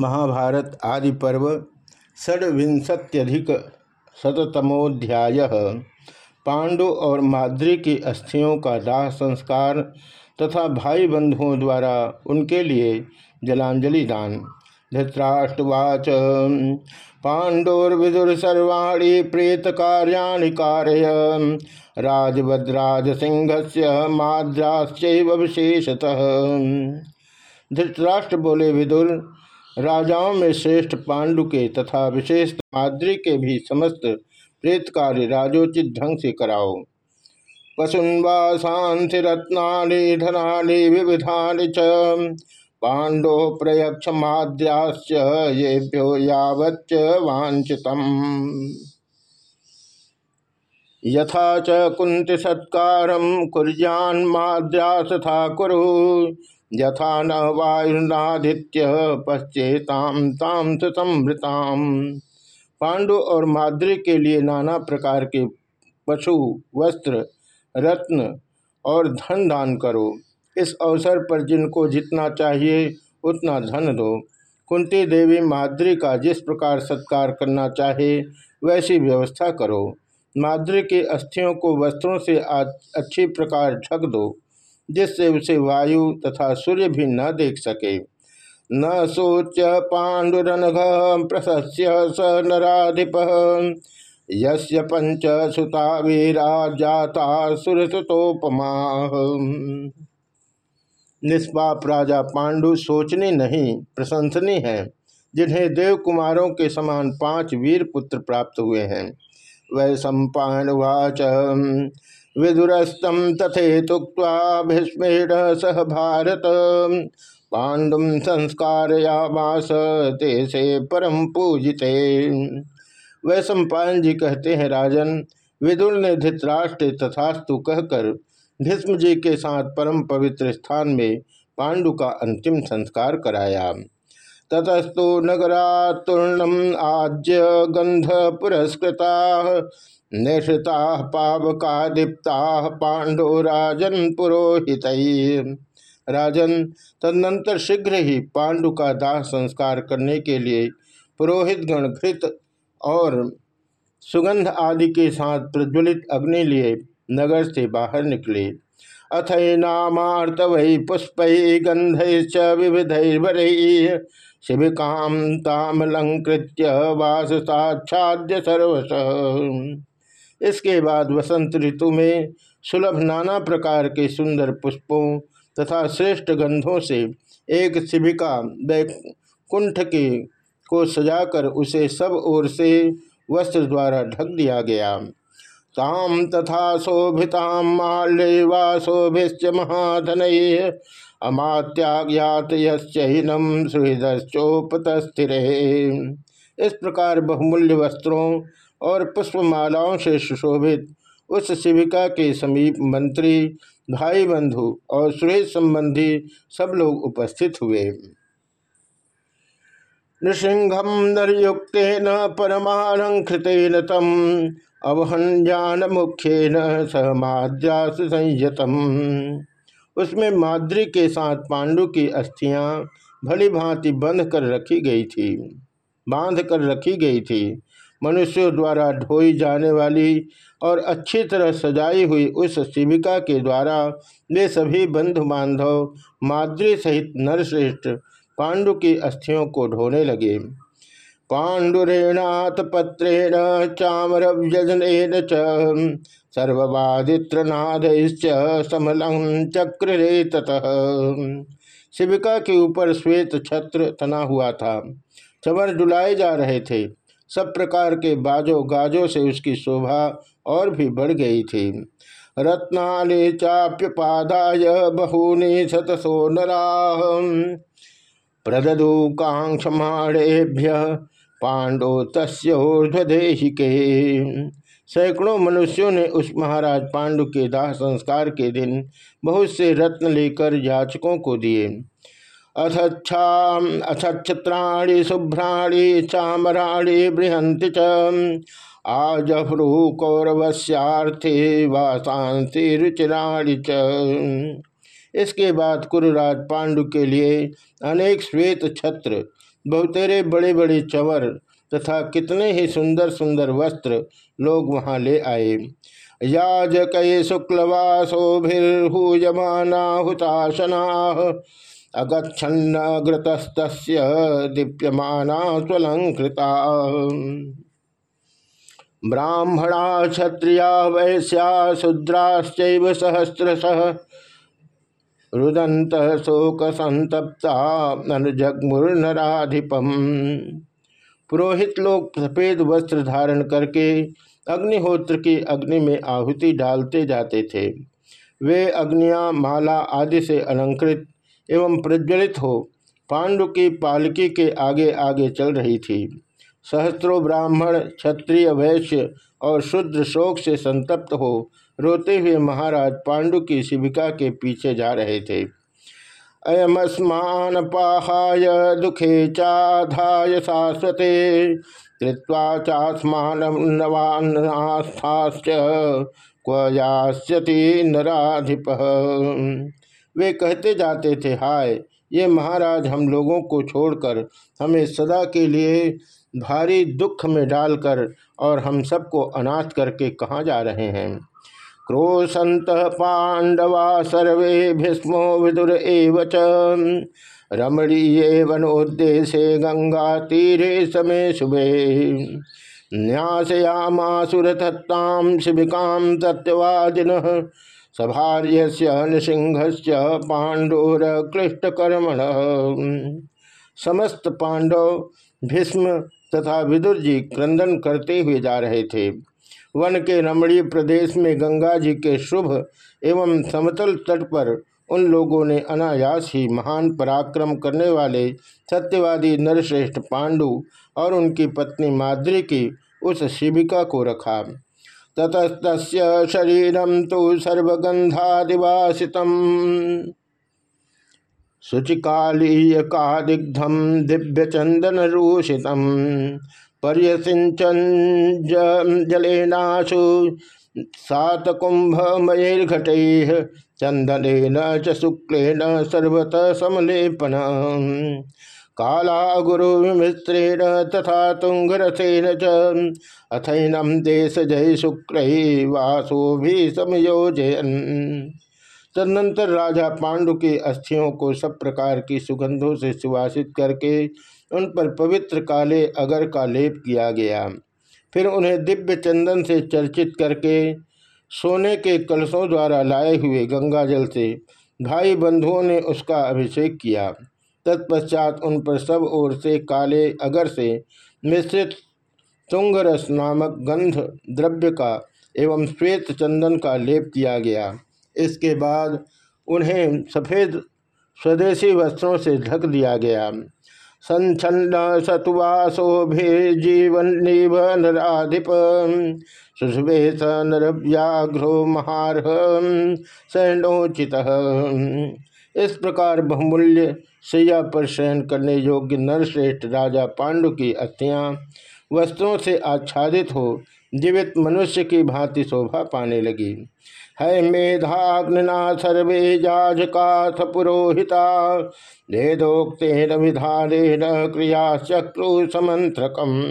महाभारत आदि पर्व षड्विंशत्यधिक शतमोध्याय पांडु और माद्री की अस्थियों का दाह संस्कार तथा भाई बंधुओं द्वारा उनके लिए जलांजलि दान। धृतराष्ट्रवाच, पांडुर्विदुर सर्वाणी प्रेत कार्याणि कार्य। राजभद्राज सिंह से माद्राश्च विशेषतः। धृतराष्ट्र बोले, विदुर राजाओं में श्रेष्ठ पांडु के तथा विशेष माद्री के भी समस्त प्रेत कार्य राजोचित ढंग से कराओ। पशुन्वा शांति रत्ना धना विविधा च। पांडो प्रयक्ष माद्याश्च, येभ्यो यावच्च वांछितम यथा च कुंति सत्कार कुर्यान था कुरु यथा न वायुनादित्य पश्चेताम ताम समृताम पांडु और माद्री के लिए नाना प्रकार के पशु, वस्त्र, रत्न और धन दान करो। इस अवसर पर जिनको जितना चाहिए उतना धन दो। कुंती देवी माद्री का जिस प्रकार सत्कार करना चाहे, वैसी व्यवस्था करो। माद्री के अस्थियों को वस्त्रों से अच्छी प्रकार ढक दो। जिससे उसे वायु तथा सूर्य भी न देख सके। न सोच्य पाण्डुरनघ प्रशस्य स नाधिप यस्य पंच सुता वीरा जाता सुरसुतोपमा। निष्पाप राजा पांडु सोचने नहीं प्रशंसनीय है, जिन्हें देव कुमारों के समान पाँच वीर पुत्र प्राप्त हुए हैं। वै सम्पावाच विदुरस्तम तथेतुक्ता भीष्मेण सह भारत। पांडुम संस्कारयामास ते से परम पूजिते। वह सम्पायन जी कहते हैं, राजन, विदुर ने धृतराष्ट्र तथास्तु कहकर भीष्म जी के साथ परम पवित्र स्थान में पांडु का अंतिम संस्कार कराया। ततस्तु नगरातूर्णम आज्य गंध पुरस्कृता निश्रिता पावका दीप्ता पांडो राजन पुरोहित। राजन तदनंतर शीघ्र ही पांडु का दाह संस्कार करने के लिए पुरोहित गण घृत और सुगंध आदि के साथ प्रज्वलित अग्नि लिए नगर से बाहर निकले। अथनामार्त वही पुष्प गंध विविधर शिविकाम तामलंकृत्य वास साक्षाद्य सर्वश। इसके बाद वसंत ऋतु में सुलभ नाना प्रकार के सुंदर पुष्पों तथा श्रेष्ठ गंधों से एक शिविका कुंठ के को सजाकर उसे सब ओर से वस्त्र द्वारा ढक दिया गया। ताम तथा शोभिताम माल्यवा शोभिश्च महाधन अमात्याज्ञात यनम सुहृदोपत स्थिर इस प्रकार बहुमूल्य वस्त्रों और पुष्पमालाओं से सुशोभित उस शिविका के समीप मंत्री भाई बंधु और सुरेश संबंधी सब लोग उपस्थित हुए। नृसिंहम नरयुक्न परमालंकृतेन तम अवहन ज्ञान मुख्यन सहमाद्यास संयतम। उसमें माद्री के साथ पांडु की अस्थियाँ भली भांति बंध कर रखी गई थी, बाँध कर रखी गई थी। मनुष्यों द्वारा ढोई जाने वाली और अच्छी तरह सजाई हुई उस शिविका के द्वारा वे सभी बंधु बांधव माद्री सहित नरश्रेष्ठ पांडु की अस्थियों को ढोने लगे। पाण्डुरेणात पत्रेण चामर व्यजन सर्ववादित्रनाद समलं चक्र ततः। शिविका के ऊपर श्वेत छत्र तना हुआ था। चवर डुलाए जा रहे थे। सब प्रकार के बाजो गाजों से उसकी शोभा और भी बढ़ गई थी। रत्नानि चाप्यपादाय बहूनि शतसो नरा। प्रददु कांक्षमाणेभ्य पांडो तस्ोर्धदेशिके सैकड़ों मनुष्यों ने उस महाराज पांडु के दाह संस्कार के दिन बहुत से रत्न लेकर याचकों को दिए। अथच्छा अथच्छत्राणी, शुभ्राणी, चामराणी बृहंति च। आजभ्रू कौरवस्यार्थे वासांति रुचिराणी च। इसके बाद कुरुराज पांडु के लिए अनेक श्वेत छत्र, बहुतेरे बड़े बड़े चवर तथा कितने ही सुंदर सुंदर वस्त्र लोग वहाँ ले आए। याजक शुक्लवासोभिर्हूयमाना हुताशना अगछन्नग्रतस्त दीप्यमाना स्वलंकृता ब्राह्मणा क्षत्रिया वैश्या शूद्राश्च सहस्रश। रुदंत शोक संतप्ता अनुजगमुर्नराधिपम। पुरोहित लोग सफ़ेद वस्त्र धारण करके अग्निहोत्र की अग्नि में आहुति डालते जाते थे। वे अग्नियाँ, माला आदि से अलंकृत एवं प्रज्वलित हो, पांडु की पालकी के आगे आगे चल रही थी। सहस्त्रों ब्राह्मण, क्षत्रिय, वैश्य और शुद्र शोक से संतप्त हो, रोते हुए महाराज पांडु की शिविका के पीछे जा रहे थे। अयमस्मान पाहाय दुखे चाधाय शाश्वते, कृत्वा चास्मान नवान्नास्थाश्च क्वयास्यति नराधिप। वे कहते जाते थे, हाय, ये महाराज हम लोगों को छोड़कर हमें सदा के लिए भारी दुख में डालकर और हम सबको अनाथ करके कहाँ जा रहे हैं? क्रोशंत पांडवा सर्वे भीष्मो विदुर एव रमणीये वनोद्देशे गंगा तीरे समय शुभे। न्यासयामासुरथत्तां शिविकां सत्यवादिन सभार्य नृसिंह पांडोरक्लिष्टकर्मण। समस्त पांडव भीष्म तथा विदुर जी क्रंदन करते हुए जा रहे थे। वन के रमणीय प्रदेश में गंगा जी के शुभ एवं समतल तट पर उन लोगों ने अनायास ही महान पराक्रम करने वाले सत्यवादी नरश्रेष्ठ पांडु और उनकी पत्नी माद्री की उस शिविका को रखा। ततस्त शरीरम तो सर्वगंधादिवासित शुचिकालीय कादिग्धम दिव्य चंदन रूषित पर्यसिंचन जलेनाशु सात कुंभमयर्घट चंदन च शुक्लेन सर्वत समलेपन काला गुरु मित्रेण तथा तुंगरसेन च। अथैनम देश जय शुक्र वासो भी समयोजयन तदनंतर राजा पांडु की अस्थियों को सब प्रकार की सुगंधों से सुवासित करके उन पर पवित्र काले अगर का लेप किया गया। फिर उन्हें दिव्य चंदन से चर्चित करके सोने के कलशों द्वारा लाए हुए गंगा जल से भाई बंधुओं ने उसका अभिषेक किया। तत्पश्चात उन पर सब ओर से काले अगर से मिश्रित तुंगरस नामक गंध द्रव्य का एवं श्वेत चंदन का लेप किया गया। इसके बाद उन्हें सफ़ेद स्वदेशी वस्त्रों से ढक दिया गया। संचन्न सतुवासोभिजीवन नराधिप सुषुभे स नरव्याघ्रो महारह इस प्रकार बहुमूल्य सैया पर शयन करने योग्य नरश्रेष्ठ राजा पांडु की अस्थियाँ वस्त्रों से आच्छादित हो, जीवित मनुष्य की भांति शोभा पाने लगी। है मेधाग्निना सर्वे जाजकाथ पुरोहिता। वेदोक्तेन विधानेन क्रियाचक्रु समंत्रकम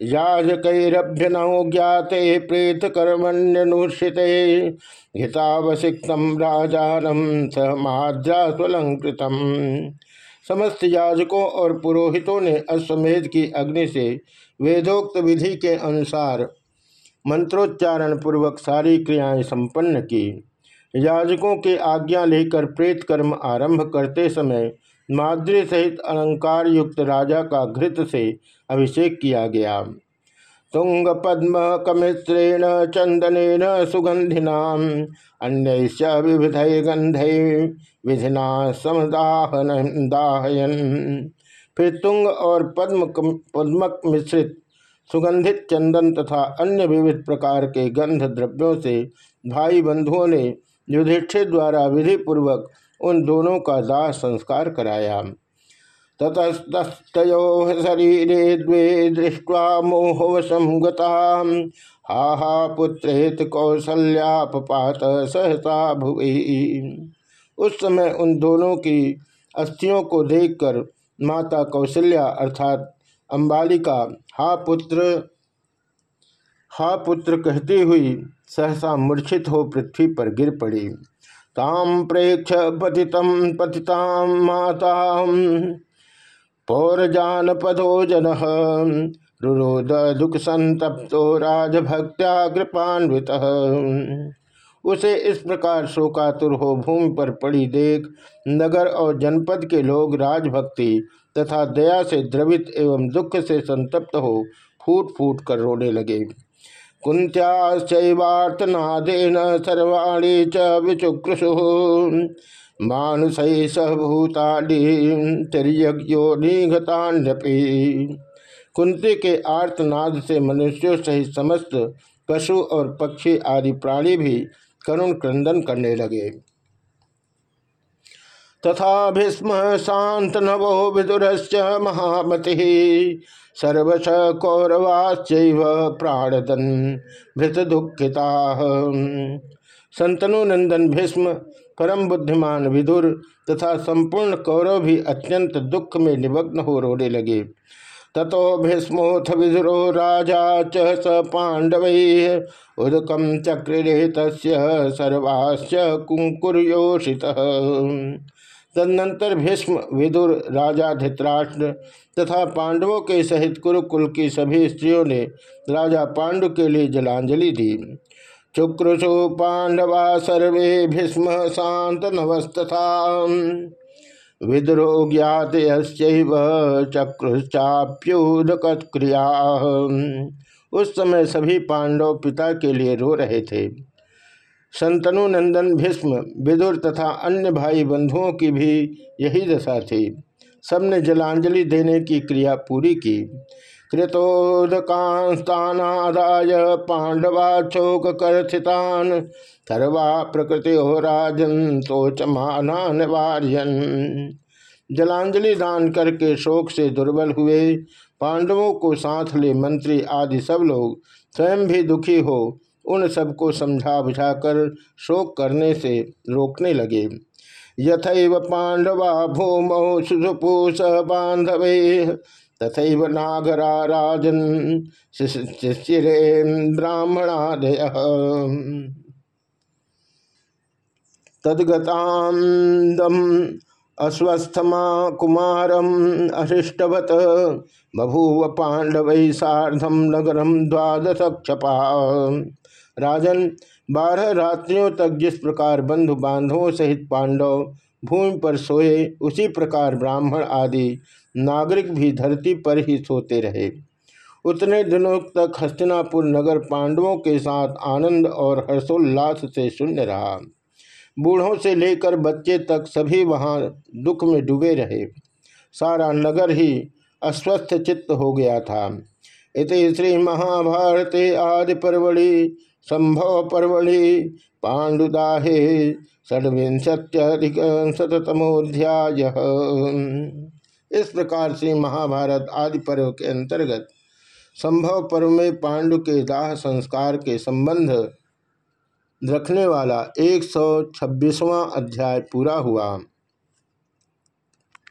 याजकैरभ्यनौ ज्ञाते प्रेत कर्मण्यनुष्ठिते हितावसिक्तम राजानम सहमाद्रा स्वलंकृतम। समस्त याजकों और पुरोहितों ने अश्वमेध की अग्नि से वेदोक्त विधि के अनुसार मंत्रोच्चारण पूर्वक सारी क्रियाएँ संपन्न की। याजकों के आज्ञा लेकर प्रेत कर्म आरंभ करते समय माद्री सहित अलंकार युक्त राजा का घृत से अभिषेक किया गया। तुंग पद्म कमिश्रेण चंदन सुगंधिना अन्य विविध गंध विधिना समदाहन दाहयन फिर तुंग और पद्म पद्मक मिश्रित सुगंधित चंदन तथा अन्य विविध प्रकार के गंध द्रव्यों से भाई बंधुओं ने युधिष्ठिर द्वारा विधि पूर्वक उन दोनों का दाह संस्कार कराया। ततस्तयो शरीरे द्वे दृष्ट्वा मोहवशम गता हा हा, पुत्रेत कौशल्यापात सहसा भुवि। उस समय उन दोनों की अस्थियों को देखकर माता कौशल्या अर्थात अम्बालिका हा पुत्र हा पुत्र कहती हुई सहसा मूर्छित हो पृथ्वी पर गिर पड़ी। ताम प्रेक्ष पतितम पतिताम माता पौरजानपदो जन रुरोद दुख संतप्तो राजभक्त्या कृपान्वित। उसे इस प्रकार शोकातुर हो भूमि पर पड़ी देख नगर और जनपद के लोग राजभक्ति तथा दया से द्रवित एवं दुख से संतप्त हो फूट फूट कर रोने लगे। कुंत्याश्चैवार्तनादेन सर्वाणी च विचुकृषु मानुष तिर्योनिघतान्यपि कुंती के आर्तनाद से मनुष्यों सहित समस्त पशु और पक्षी आदि प्राणी भी करुण क्रंदन करने लगे। तथा भीस्म शांत नवो विदुरश्च महामति सर्वश कौरवाश्च प्राणदन भृत दुखिता संतनु नंदन भीष्म, परम बुद्धिमान विदुर तथा संपूर्ण कौरव भी अत्यंत दुख में निमग्न हो रोने लगे। ततो भीष्मोथ विदुरो राजा च स पांडव उदकम चक्रे सर्वाश्च कुंकुरयोषित तदनंतर भीष्म, विदुर, राजा, धृतराष्ट्र तथा पांडवों के सहित कुरुकुल की सभी स्त्रियों ने राजा पांडु के लिए जलांजलि दी। चुक्रशु पांडवा सर्वे भीष्म शांत नवस्तथा विद्रो ज्ञात क्रिया उस समय सभी पांडव पिता के लिए रो रहे थे। संतनु नंदन भीष्म, विदुर तथा अन्य भाई बंधुओं की भी यही दशा थी। सबने जलांजलि देने की क्रिया पूरी की। कृतोदकांस्तानादाय पांडवा चोक कर्थितान सर्वा प्रकृति हो राजन सोचमान वार्यन जलांजलि दान करके शोक से दुर्बल हुए, पांडवों को साथ ले मंत्री आदि सब लोग स्वयं भी दुखी हो, उन सबको समझा बुझाकर शोक करने से रोकने लगे। यथैव पांडवा भूमौ सुपुष बांधवे तथैव नागरा राजन शिशिरे ब्राह्मणादय। तदगतांदम अस्वस्थमा कुमारम अशिष्टवत। बभूव पांडव साधम नगरम द्वादश क्षपा राजन, बारह रात्रियों तक जिस प्रकार बंधु बांधवों सहित पांडव भूमि पर सोए, उसी प्रकार ब्राह्मण आदि नागरिक भी धरती पर ही सोते रहे। उतने दिनों तक हस्तिनापुर नगर पांडवों के साथ आनंद और हर्षोल्लास से शून्य रहा। बूढ़ों से लेकर बच्चे तक सभी वहाँ दुख में डूबे रहे। सारा नगर ही अस्वस्थ चित्त हो गया था। इत श्री महाभारते आदि परवड़ी। संभव परवड़ी पांडुदाहे षड्विंशत्यधिक शतमोध्याय इस प्रकार से महाभारत आदि पर्व के अंतर्गत संभव पर्व में पांडु के दाह संस्कार के संबंध रखने वाला एक सौ अध्याय पूरा हुआ।